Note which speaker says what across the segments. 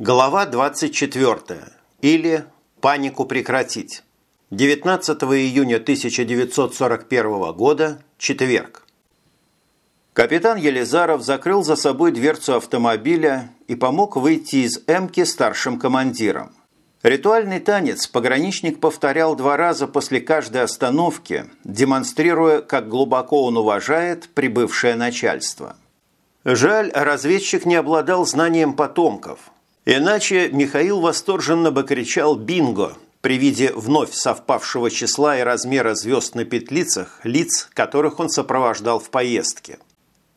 Speaker 1: Глава 24. Или «Панику прекратить». 19 июня 1941 года, четверг. Капитан Елизаров закрыл за собой дверцу автомобиля и помог выйти из «Эмки» старшим командиром. Ритуальный танец пограничник повторял два раза после каждой остановки, демонстрируя, как глубоко он уважает прибывшее начальство. Жаль, разведчик не обладал знанием потомков – Иначе Михаил восторженно бы кричал «Бинго!» при виде вновь совпавшего числа и размера звезд на петлицах лиц, которых он сопровождал в поездке.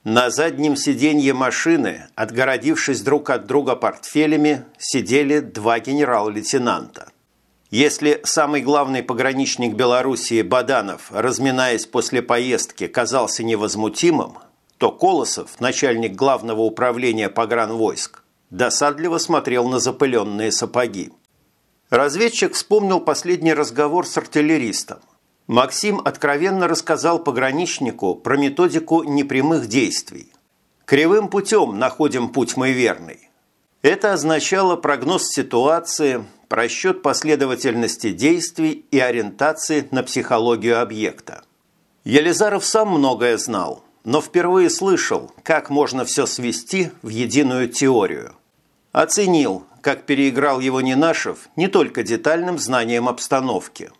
Speaker 1: На заднем сиденье машины, отгородившись друг от друга портфелями, сидели два генерал-лейтенанта. Если самый главный пограничник Белоруссии Баданов, разминаясь после поездки, казался невозмутимым, то Колосов, начальник главного управления погранвойск, досадливо смотрел на запыленные сапоги. Разведчик вспомнил последний разговор с артиллеристом. Максим откровенно рассказал пограничнику про методику непрямых действий. «Кривым путем находим путь мы верный». Это означало прогноз ситуации, просчет последовательности действий и ориентации на психологию объекта. Елизаров сам многое знал, но впервые слышал, как можно все свести в единую теорию – Оценил, как переиграл его Нинашев не только детальным знанием обстановки.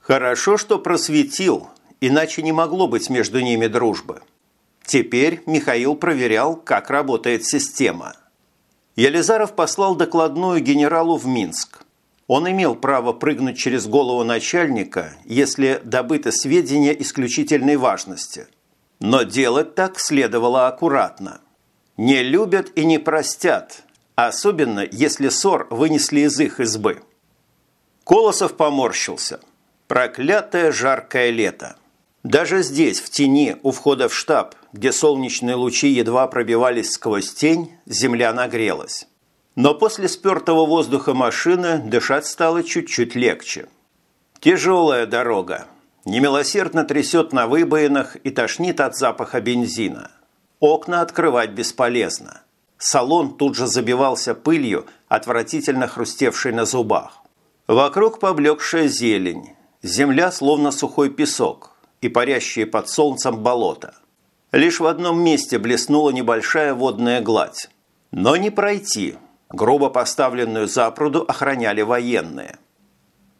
Speaker 1: Хорошо, что просветил, иначе не могло быть между ними дружбы. Теперь Михаил проверял, как работает система. Елизаров послал докладную генералу в Минск. Он имел право прыгнуть через голову начальника, если добыты сведения исключительной важности. Но делать так следовало аккуратно. Не любят и не простят, Особенно, если ссор вынесли из их избы. Колосов поморщился. Проклятое жаркое лето. Даже здесь, в тени, у входа в штаб, где солнечные лучи едва пробивались сквозь тень, земля нагрелась. Но после спертого воздуха машины дышать стало чуть-чуть легче. Тяжелая дорога. Немилосердно трясет на выбоинах и тошнит от запаха бензина. Окна открывать бесполезно. Салон тут же забивался пылью, отвратительно хрустевшей на зубах. Вокруг поблекшая зелень, земля словно сухой песок и парящие под солнцем болото. Лишь в одном месте блеснула небольшая водная гладь. Но не пройти. Грубо поставленную запруду охраняли военные.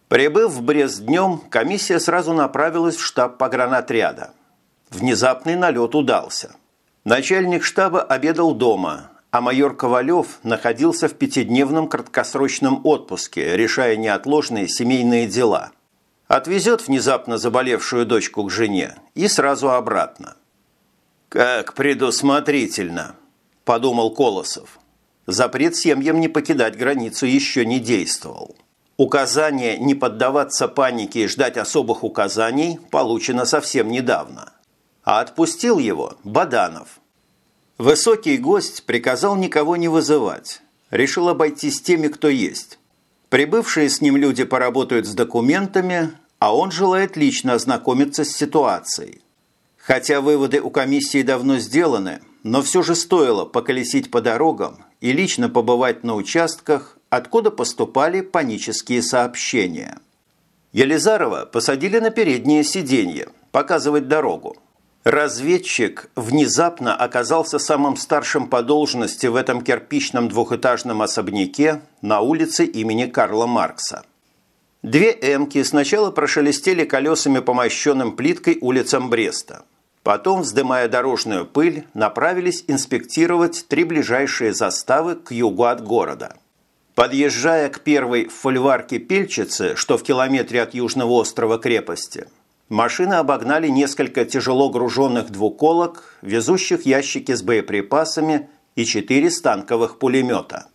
Speaker 1: Прибыв в Брест днем, комиссия сразу направилась в штаб погранотряда. Внезапный налет удался. Начальник штаба обедал дома, а майор Ковалев находился в пятидневном краткосрочном отпуске, решая неотложные семейные дела. Отвезет внезапно заболевшую дочку к жене и сразу обратно. «Как предусмотрительно!» – подумал Колосов. Запрет семьям не покидать границу еще не действовал. Указание не поддаваться панике и ждать особых указаний получено совсем недавно. А отпустил его Баданов – Высокий гость приказал никого не вызывать. Решил обойтись теми, кто есть. Прибывшие с ним люди поработают с документами, а он желает лично ознакомиться с ситуацией. Хотя выводы у комиссии давно сделаны, но все же стоило поколесить по дорогам и лично побывать на участках, откуда поступали панические сообщения. Елизарова посадили на переднее сиденье, показывать дорогу. Разведчик внезапно оказался самым старшим по должности в этом кирпичном двухэтажном особняке на улице имени Карла Маркса. Две «Эмки» сначала прошелестели колесами по мощенным плиткой улицам Бреста. Потом, вздымая дорожную пыль, направились инспектировать три ближайшие заставы к югу от города. Подъезжая к первой фольварке Пельчицы, что в километре от южного острова крепости – Машины обогнали несколько тяжело груженных двуколок, везущих ящики с боеприпасами и четыре станковых пулемета.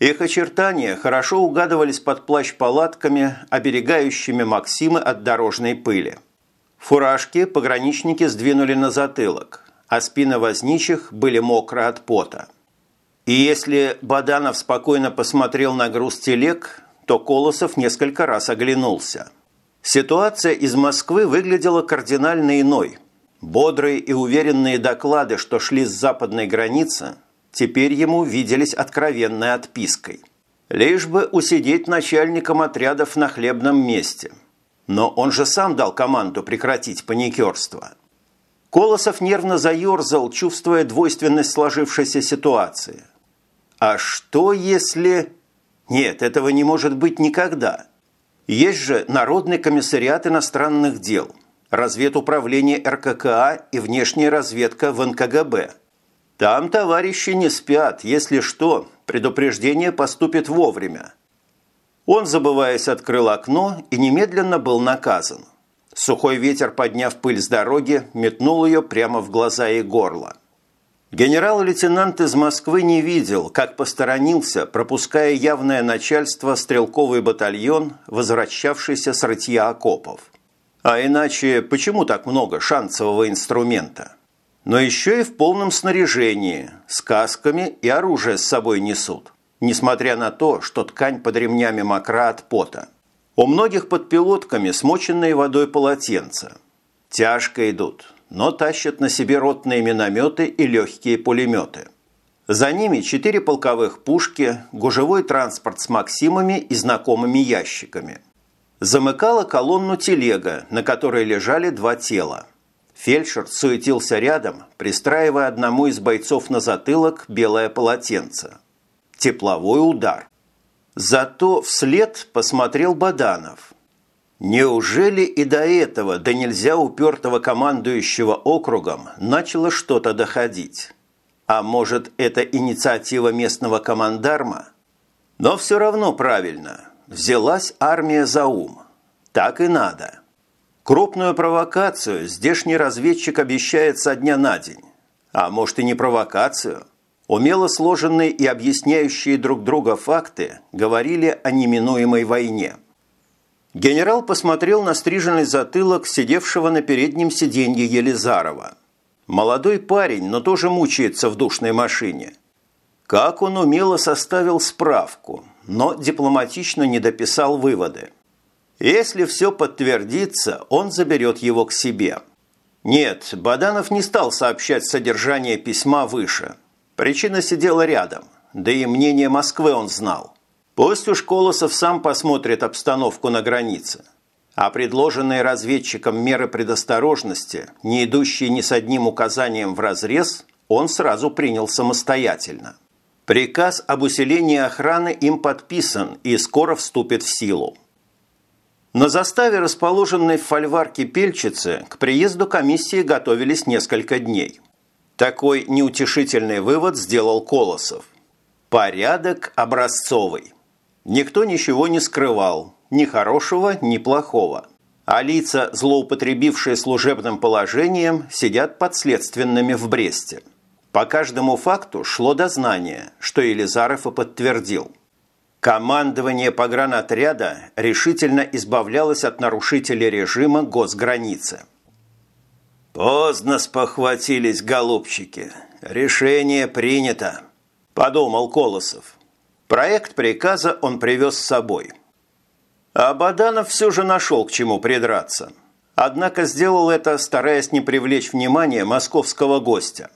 Speaker 1: Их очертания хорошо угадывались под плащ-палатками, оберегающими Максимы от дорожной пыли. Фуражки пограничники сдвинули на затылок, а спины возничих были мокры от пота. И если Баданов спокойно посмотрел на груз телег, то Колосов несколько раз оглянулся – Ситуация из Москвы выглядела кардинально иной. Бодрые и уверенные доклады, что шли с западной границы, теперь ему виделись откровенной отпиской. Лишь бы усидеть начальником отрядов на хлебном месте. Но он же сам дал команду прекратить паникерство. Колосов нервно заерзал, чувствуя двойственность сложившейся ситуации. А что если... Нет, этого не может быть никогда. Есть же Народный комиссариат иностранных дел, разведуправление РККА и внешняя разведка в НКГБ. Там товарищи не спят, если что, предупреждение поступит вовремя. Он, забываясь, открыл окно и немедленно был наказан. Сухой ветер, подняв пыль с дороги, метнул ее прямо в глаза и горло. Генерал-лейтенант из Москвы не видел, как посторонился, пропуская явное начальство стрелковый батальон, возвращавшийся с рытья окопов. А иначе почему так много шансового инструмента? Но еще и в полном снаряжении, с касками и оружие с собой несут, несмотря на то, что ткань под ремнями мокра от пота. У многих под пилотками смоченные водой полотенца. Тяжко идут, но тащат на себе ротные минометы и легкие пулеметы. За ними четыре полковых пушки, гужевой транспорт с «Максимами» и знакомыми ящиками. Замыкала колонну телега, на которой лежали два тела. Фельдшер суетился рядом, пристраивая одному из бойцов на затылок белое полотенце. Тепловой удар. Зато вслед посмотрел Баданов – Неужели и до этого, да нельзя упертого командующего округом, начало что-то доходить? А может, это инициатива местного командарма? Но все равно правильно. Взялась армия за ум. Так и надо. Крупную провокацию здешний разведчик обещает со дня на день. А может и не провокацию. Умело сложенные и объясняющие друг друга факты говорили о неминуемой войне – Генерал посмотрел на стриженный затылок сидевшего на переднем сиденье Елизарова. Молодой парень, но тоже мучается в душной машине. Как он умело составил справку, но дипломатично не дописал выводы. Если все подтвердится, он заберет его к себе. Нет, Баданов не стал сообщать содержание письма выше. Причина сидела рядом, да и мнение Москвы он знал. Пусть уж Колосов сам посмотрит обстановку на границе. А предложенные разведчиком меры предосторожности, не идущие ни с одним указанием в разрез, он сразу принял самостоятельно. Приказ об усилении охраны им подписан и скоро вступит в силу. На заставе, расположенной в фольварке Пельчицы, к приезду комиссии готовились несколько дней. Такой неутешительный вывод сделал Колосов. Порядок образцовый. Никто ничего не скрывал, ни хорошего, ни плохого. А лица, злоупотребившие служебным положением, сидят подследственными в Бресте. По каждому факту шло дознание, что Елизаров и подтвердил. Командование погранотряда решительно избавлялось от нарушителей режима госграницы. «Поздно спохватились, голубчики. Решение принято», – подумал Колосов. Проект приказа он привез с собой. А Баданов все же нашел к чему придраться. Однако сделал это, стараясь не привлечь внимание московского гостя.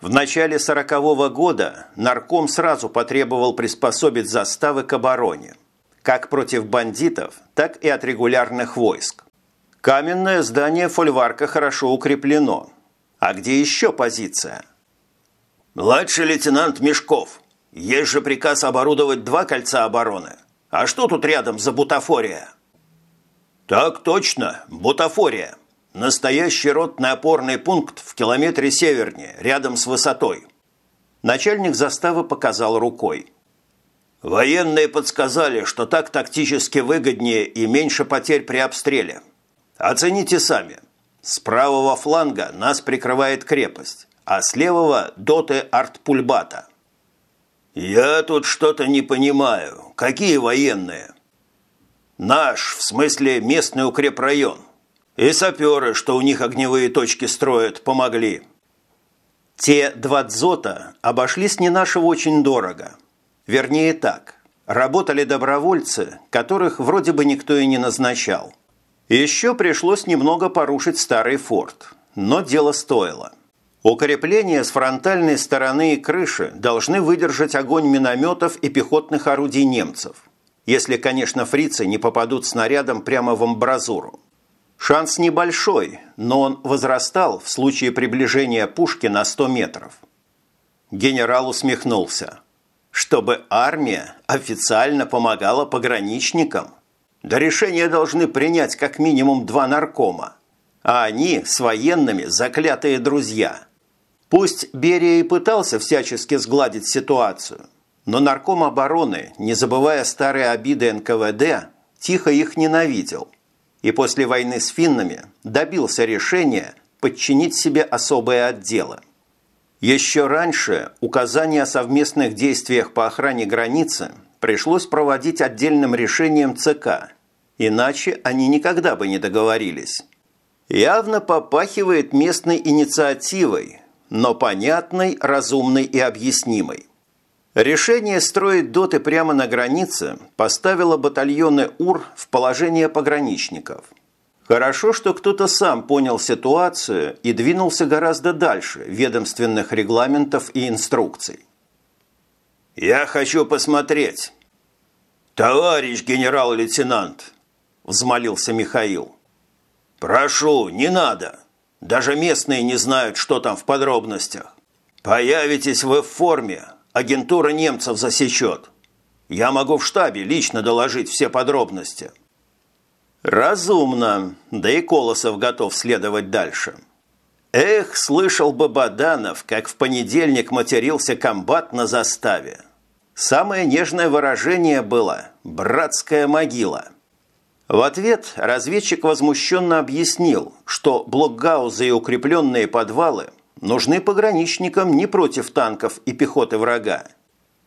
Speaker 1: В начале сорокового года нарком сразу потребовал приспособить заставы к обороне. Как против бандитов, так и от регулярных войск. Каменное здание фольварка хорошо укреплено. А где еще позиция? «Младший лейтенант Мешков», есть же приказ оборудовать два кольца обороны. А что тут рядом за бутафория? Так точно, бутафория. Настоящий ротный опорный пункт в километре севернее, рядом с высотой. Начальник заставы показал рукой. Военные подсказали, что так тактически выгоднее и меньше потерь при обстреле. Оцените сами. С правого фланга нас прикрывает крепость, а с левого – доты артпульбата – «Я тут что-то не понимаю. Какие военные?» «Наш, в смысле местный укрепрайон. И саперы, что у них огневые точки строят, помогли». Те два дзота обошлись не нашего очень дорого. Вернее так, работали добровольцы, которых вроде бы никто и не назначал. Еще пришлось немного порушить старый форт, но дело стоило. Укрепления с фронтальной стороны крыши должны выдержать огонь минометов и пехотных орудий немцев, если, конечно, фрицы не попадут снарядом прямо в амбразуру. Шанс небольшой, но он возрастал в случае приближения пушки на 100 метров. Генерал усмехнулся. Чтобы армия официально помогала пограничникам? Да решение должны принять как минимум два наркома. А они с военными заклятые друзья – Пусть Берия и пытался всячески сгладить ситуацию, но нарком обороны, не забывая старые обиды НКВД, тихо их ненавидел и после войны с финнами добился решения подчинить себе особые отделы. Еще раньше указания о совместных действиях по охране границы пришлось проводить отдельным решением ЦК, иначе они никогда бы не договорились. Явно попахивает местной инициативой – но понятной, разумной и объяснимой. Решение строить доты прямо на границе поставило батальоны УР в положение пограничников. Хорошо, что кто-то сам понял ситуацию и двинулся гораздо дальше ведомственных регламентов и инструкций. «Я хочу посмотреть». «Товарищ генерал-лейтенант», – взмолился Михаил. «Прошу, не надо. Даже местные не знают, что там в подробностях. Появитесь вы в форме, агентура немцев засечет. Я могу в штабе лично доложить все подробности». «Разумно, да и Колосов готов следовать дальше». Эх, слышал бы Баданов, как в понедельник матерился комбат на заставе. Самое нежное выражение было «братская могила». В ответ разведчик возмущенно объяснил, что блокгаузы и укрепленные подвалы нужны пограничникам не против танков и пехоты врага.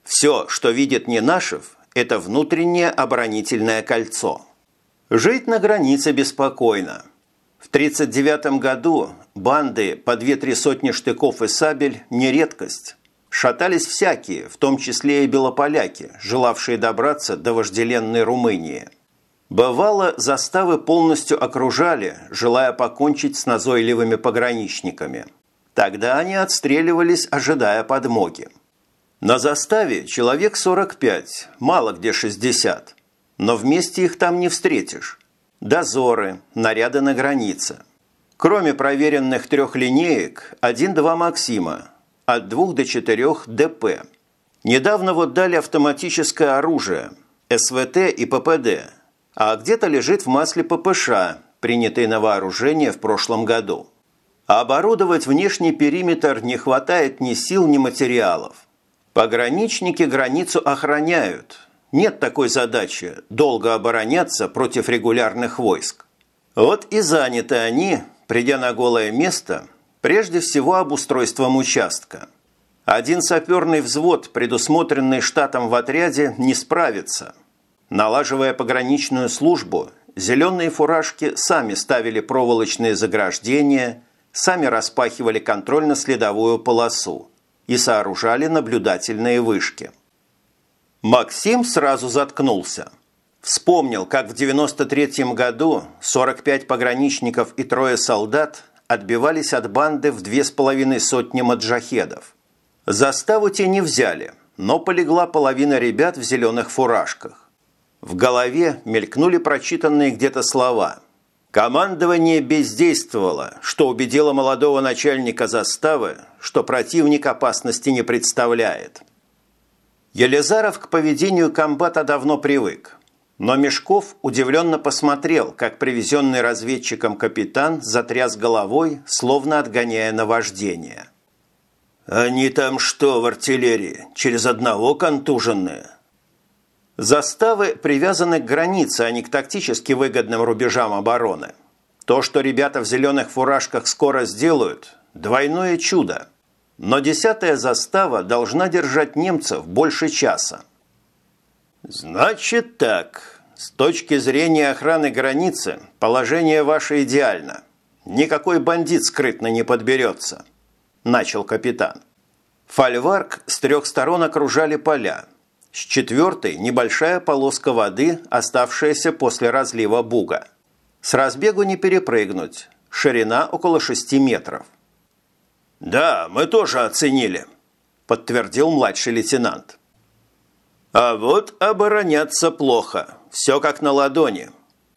Speaker 1: Все, что видит Ненашев, это внутреннее оборонительное кольцо. Жить на границе беспокойно. В 1939 году банды по две-три сотни штыков и сабель – не редкость. Шатались всякие, в том числе и белополяки, желавшие добраться до вожделенной Румынии – Бывало, заставы полностью окружали, желая покончить с назойливыми пограничниками. Тогда они отстреливались, ожидая подмоги. На заставе человек 45, мало где 60. Но вместе их там не встретишь. Дозоры, наряды на границе. Кроме проверенных трех линеек, один-два Максима, от двух до четырех ДП. Недавно вот дали автоматическое оружие, СВТ и ППД – а где-то лежит в масле ППШ, принятый на вооружение в прошлом году. А оборудовать внешний периметр не хватает ни сил, ни материалов. Пограничники границу охраняют. Нет такой задачи – долго обороняться против регулярных войск. Вот и заняты они, придя на голое место, прежде всего обустройством участка. Один саперный взвод, предусмотренный штатом в отряде, не справится – Налаживая пограничную службу, зеленые фуражки сами ставили проволочные заграждения, сами распахивали контрольно-следовую полосу и сооружали наблюдательные вышки. Максим сразу заткнулся. Вспомнил, как в 93 году 45 пограничников и трое солдат отбивались от банды в две с половиной сотни маджахедов. Заставу те не взяли, но полегла половина ребят в зеленых фуражках. В голове мелькнули прочитанные где-то слова. Командование бездействовало, что убедило молодого начальника заставы, что противник опасности не представляет. Елизаров к поведению комбата давно привык. Но Мешков удивленно посмотрел, как привезенный разведчиком капитан затряс головой, словно отгоняя наваждение. «Они там что в артиллерии? Через одного контуженные?» Заставы привязаны к границе, а не к тактически выгодным рубежам обороны. То, что ребята в зеленых фуражках скоро сделают – двойное чудо. Но десятая застава должна держать немцев больше часа. Значит так. С точки зрения охраны границы, положение ваше идеально. Никакой бандит скрытно не подберется. Начал капитан. Фольварк с трех сторон окружали поля – с четвертой – небольшая полоска воды, оставшаяся после разлива буга. С разбегу не перепрыгнуть. Ширина около 6 метров. «Да, мы тоже оценили», – подтвердил младший лейтенант. «А вот обороняться плохо. Все как на ладони.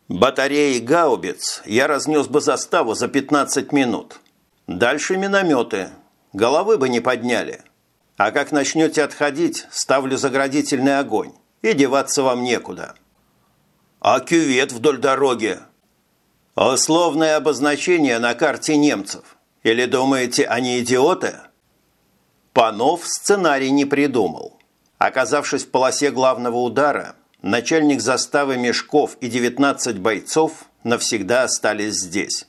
Speaker 1: Батареи гаубиц я разнес бы заставу за 15 минут. Дальше минометы. Головы бы не подняли. А как начнете отходить, ставлю заградительный огонь. И деваться вам некуда». «А кювет вдоль дороги?» «Условное обозначение на карте немцев. Или думаете, они идиоты?» Панов сценарий не придумал. Оказавшись в полосе главного удара, начальник заставы Мешков и 19 бойцов навсегда остались здесь.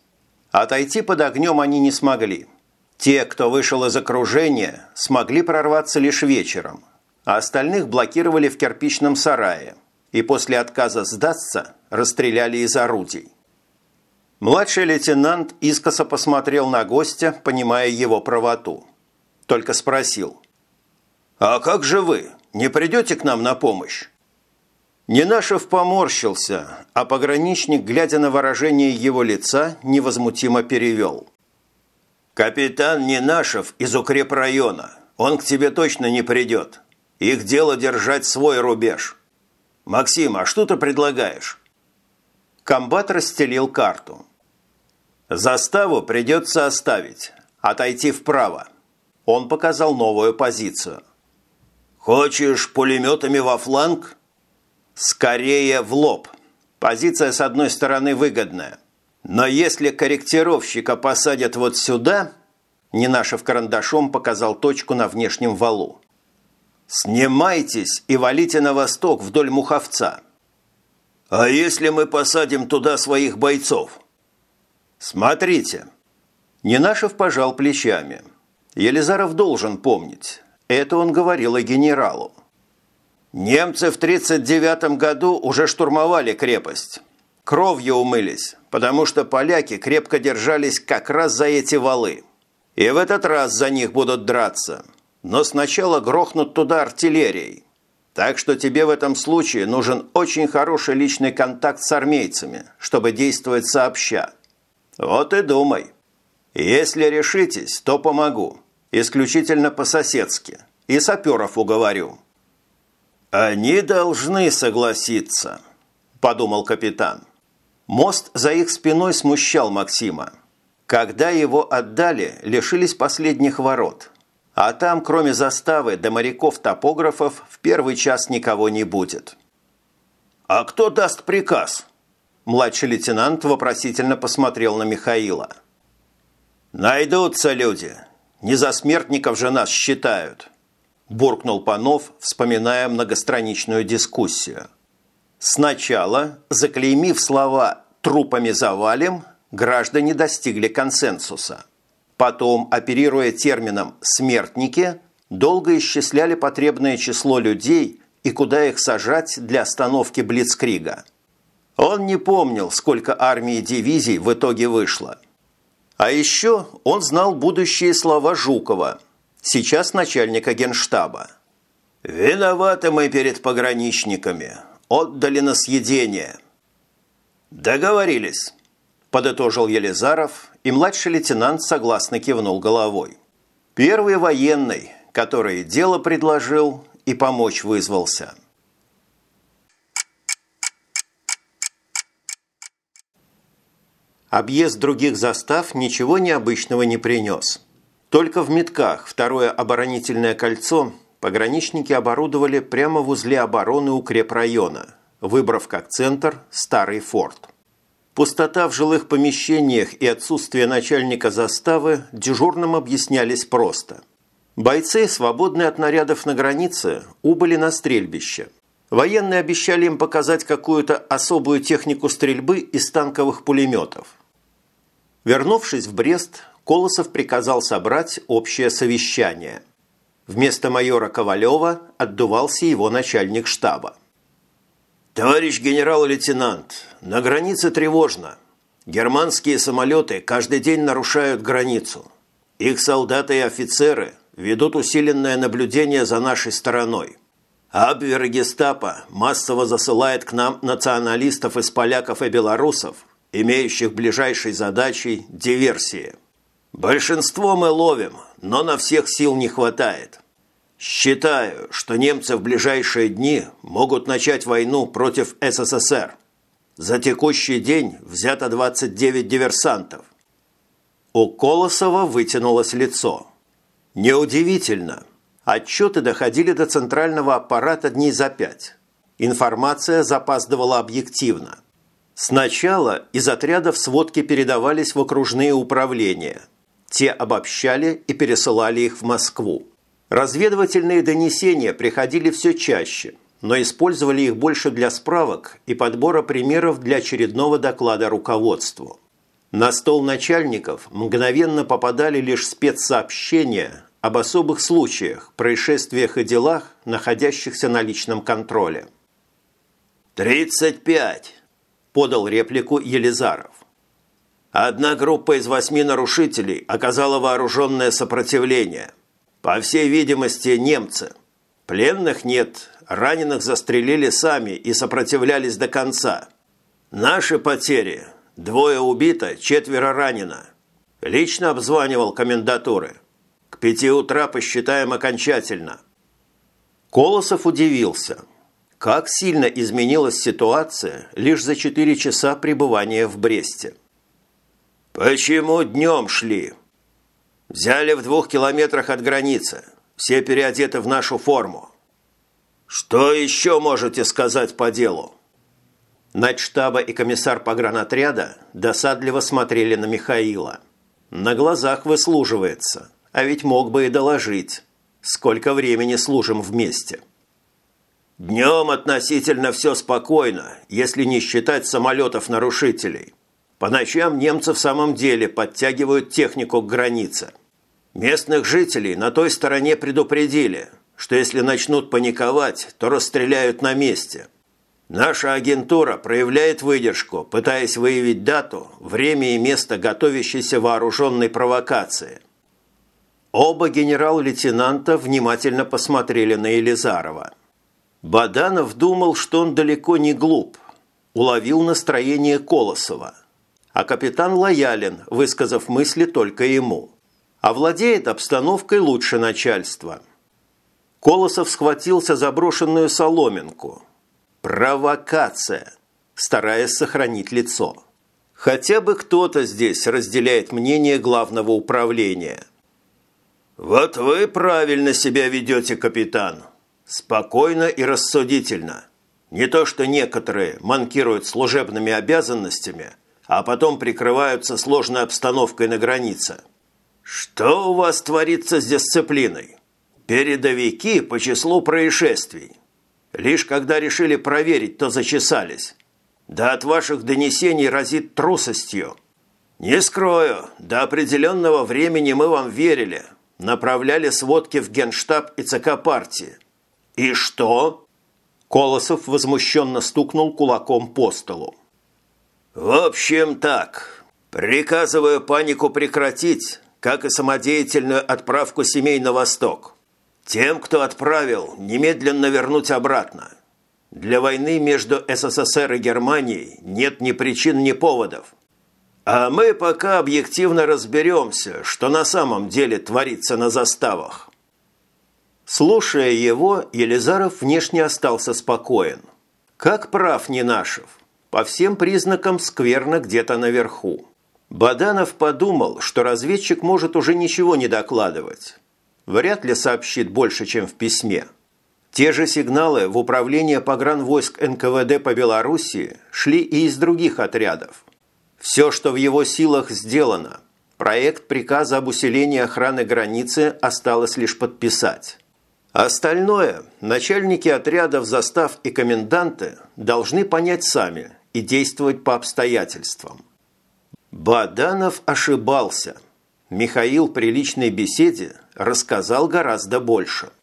Speaker 1: Отойти под огнем они не смогли. Те, кто вышел из окружения, смогли прорваться лишь вечером, а остальных блокировали в кирпичном сарае и после отказа сдаться расстреляли из орудий. Младший лейтенант искоса посмотрел на гостя, понимая его правоту. Только спросил. «А как же вы? Не придете к нам на помощь?» Ненашев поморщился, а пограничник, глядя на выражение его лица, невозмутимо перевел. «Капитан Ненашев из укрепрайона. Он к тебе точно не придет. Их дело держать свой рубеж. Максим, а что ты предлагаешь?» Комбат расстелил карту. Заставу придется оставить, отойти вправо. Он показал новую позицию. «Хочешь пулеметами во фланг?» «Скорее в лоб. Позиция с одной стороны выгодная. Но если корректировщика посадят вот сюда...» Нинашев карандашом показал точку на внешнем валу. «Снимайтесь и валите на восток вдоль Муховца». «А если мы посадим туда своих бойцов?» «Смотрите». Ненашев пожал плечами. Елизаров должен помнить. Это он говорил о генералу. Немцы в 1939 году уже штурмовали крепость. Кровью умылись, потому что поляки крепко держались как раз за эти валы. И в этот раз за них будут драться. Но сначала грохнут туда артиллерией. Так что тебе в этом случае нужен очень хороший личный контакт с армейцами, чтобы действовать сообща. Вот и думай. Если решитесь, то помогу. Исключительно по-соседски. И саперов уговорю. Они должны согласиться, подумал капитан. Мост за их спиной смущал Максима. Когда его отдали, лишились последних ворот. А там, кроме заставы до моряков-топографов, в первый час никого не будет. «А кто даст приказ?» Младший лейтенант вопросительно посмотрел на Михаила. «Найдутся люди. Не за смертников же нас считают», – буркнул Панов, вспоминая многостраничную дискуссию. Сначала, заклеймив слова «трупами завалим», граждане достигли консенсуса. Потом, оперируя термином «смертники», долго исчисляли потребное число людей и куда их сажать для остановки Блицкрига – он не помнил, сколько армий и дивизий в итоге вышло. А еще он знал будущие слова Жукова, сейчас начальника генштаба. «Виноваты мы перед пограничниками. Отдали на съедение». «Договорились», – подытожил Елизаров, и младший лейтенант согласно кивнул головой. Первый военный, который дело предложил и помочь вызвался – Объезд других застав ничего необычного не принес. Только в Метках, второе оборонительное кольцо, пограничники оборудовали прямо в узле обороны укрепрайона, выбрав как центр старый форт. Пустота в жилых помещениях и отсутствие начальника заставы дежурным объяснялись просто. Бойцы, свободные от нарядов на границе, убыли на стрельбище. Военные обещали им показать какую-то особую технику стрельбы из танковых пулеметов – Вернувшись в Брест, Колосов приказал собрать общее совещание. Вместо майора Ковалева отдувался его начальник штаба. «Товарищ генерал-лейтенант, на границе тревожно. Германские самолеты каждый день нарушают границу. Их солдаты и офицеры ведут усиленное наблюдение за нашей стороной. Абвер гестапо массово засылает к нам националистов из поляков и белорусов, имеющих ближайшей задачей диверсии. Большинство мы ловим, но на всех сил не хватает. Считаю, что немцы в ближайшие дни могут начать войну против СССР. За текущий день взято 29 диверсантов. У Колосова вытянулось лицо. Неудивительно. Отчеты доходили до центрального аппарата дней за пять. Информация запаздывала объективно. Сначала из отрядов сводки передавались в окружные управления. Те обобщали и пересылали их в Москву. Разведывательные донесения приходили все чаще, но использовали их больше для справок и подбора примеров для очередного доклада руководству. На стол начальников мгновенно попадали лишь спецсообщения об особых случаях, происшествиях и делах, находящихся на личном контроле.
Speaker 2: «Тридцать пять!» – подал реплику Елизаров. Одна группа из восьми нарушителей оказала вооруженное сопротивление – по всей видимости, немцы. Пленных нет, раненых застрелили сами и сопротивлялись до конца. Наши потери – двое убито, четверо ранено. Лично обзванивал комендатуры. К пяти утра посчитаем окончательно.
Speaker 1: Колосов удивился. Как сильно изменилась ситуация лишь за четыре часа пребывания в Бресте.
Speaker 2: «Почему днем шли?» Взяли в двух километрах от границы. Все переодеты в нашу форму. Что еще можете сказать по делу?
Speaker 1: Начштаба и комиссар погранотряда досадливо смотрели на Михаила. На глазах выслуживается, а ведь мог бы и доложить. Сколько времени служим вместе?
Speaker 2: Днем относительно все спокойно, если не считать самолетов-нарушителей. По ночам немцы в самом деле подтягивают технику к границе. Местных жителей на той стороне предупредили, что если начнут паниковать, то расстреляют на месте. Наша агентура проявляет выдержку, пытаясь выявить дату, время и место готовящейся вооруженной провокации.
Speaker 1: Оба генерал-лейтенанта внимательно посмотрели на Елизарова. Баданов думал, что он далеко не глуп, уловил настроение Колосова, а капитан лоялен, высказав мысли только ему а владеет обстановкой лучше начальства. Колосов схватился за брошенную соломинку. Провокация, стараясь сохранить лицо. Хотя бы кто-то здесь разделяет мнение главного управления.
Speaker 2: «Вот вы правильно себя ведете, капитан. Спокойно и рассудительно. Не то, что некоторые манкируют служебными обязанностями, а потом прикрываются сложной обстановкой на границе. Что у вас творится с дисциплиной? Передовики по числу происшествий. Лишь когда решили проверить, то зачесались. Да от ваших донесений разит трусостью. Не скрою, до определенного времени мы вам верили. Направляли сводки в Генштаб и ЦК партии. И что?
Speaker 1: Колосов возмущенно стукнул кулаком по столу.
Speaker 2: В общем так, приказываю панику прекратить как и самодеятельную отправку семей на восток. Тем, кто отправил, немедленно вернуть обратно. Для войны между СССР и Германией нет ни причин, ни поводов. А мы пока объективно разберемся, что на самом деле творится на заставах.
Speaker 1: Слушая его, Елизаров внешне остался спокоен. Как прав Нинашев. По всем признакам скверно где-то наверху. Баданов подумал, что разведчик может уже ничего не докладывать. Вряд ли сообщит больше, чем в письме. Те же сигналы в управление погранвойск НКВД по Белоруссии шли и из других отрядов. Все, что в его силах сделано. Проект приказа об усилении охраны границы осталось лишь подписать. Остальное начальники отрядов, застав и коменданты должны понять сами и действовать по обстоятельствам. Баданов ошибался. Михаил при личной беседе рассказал гораздо больше –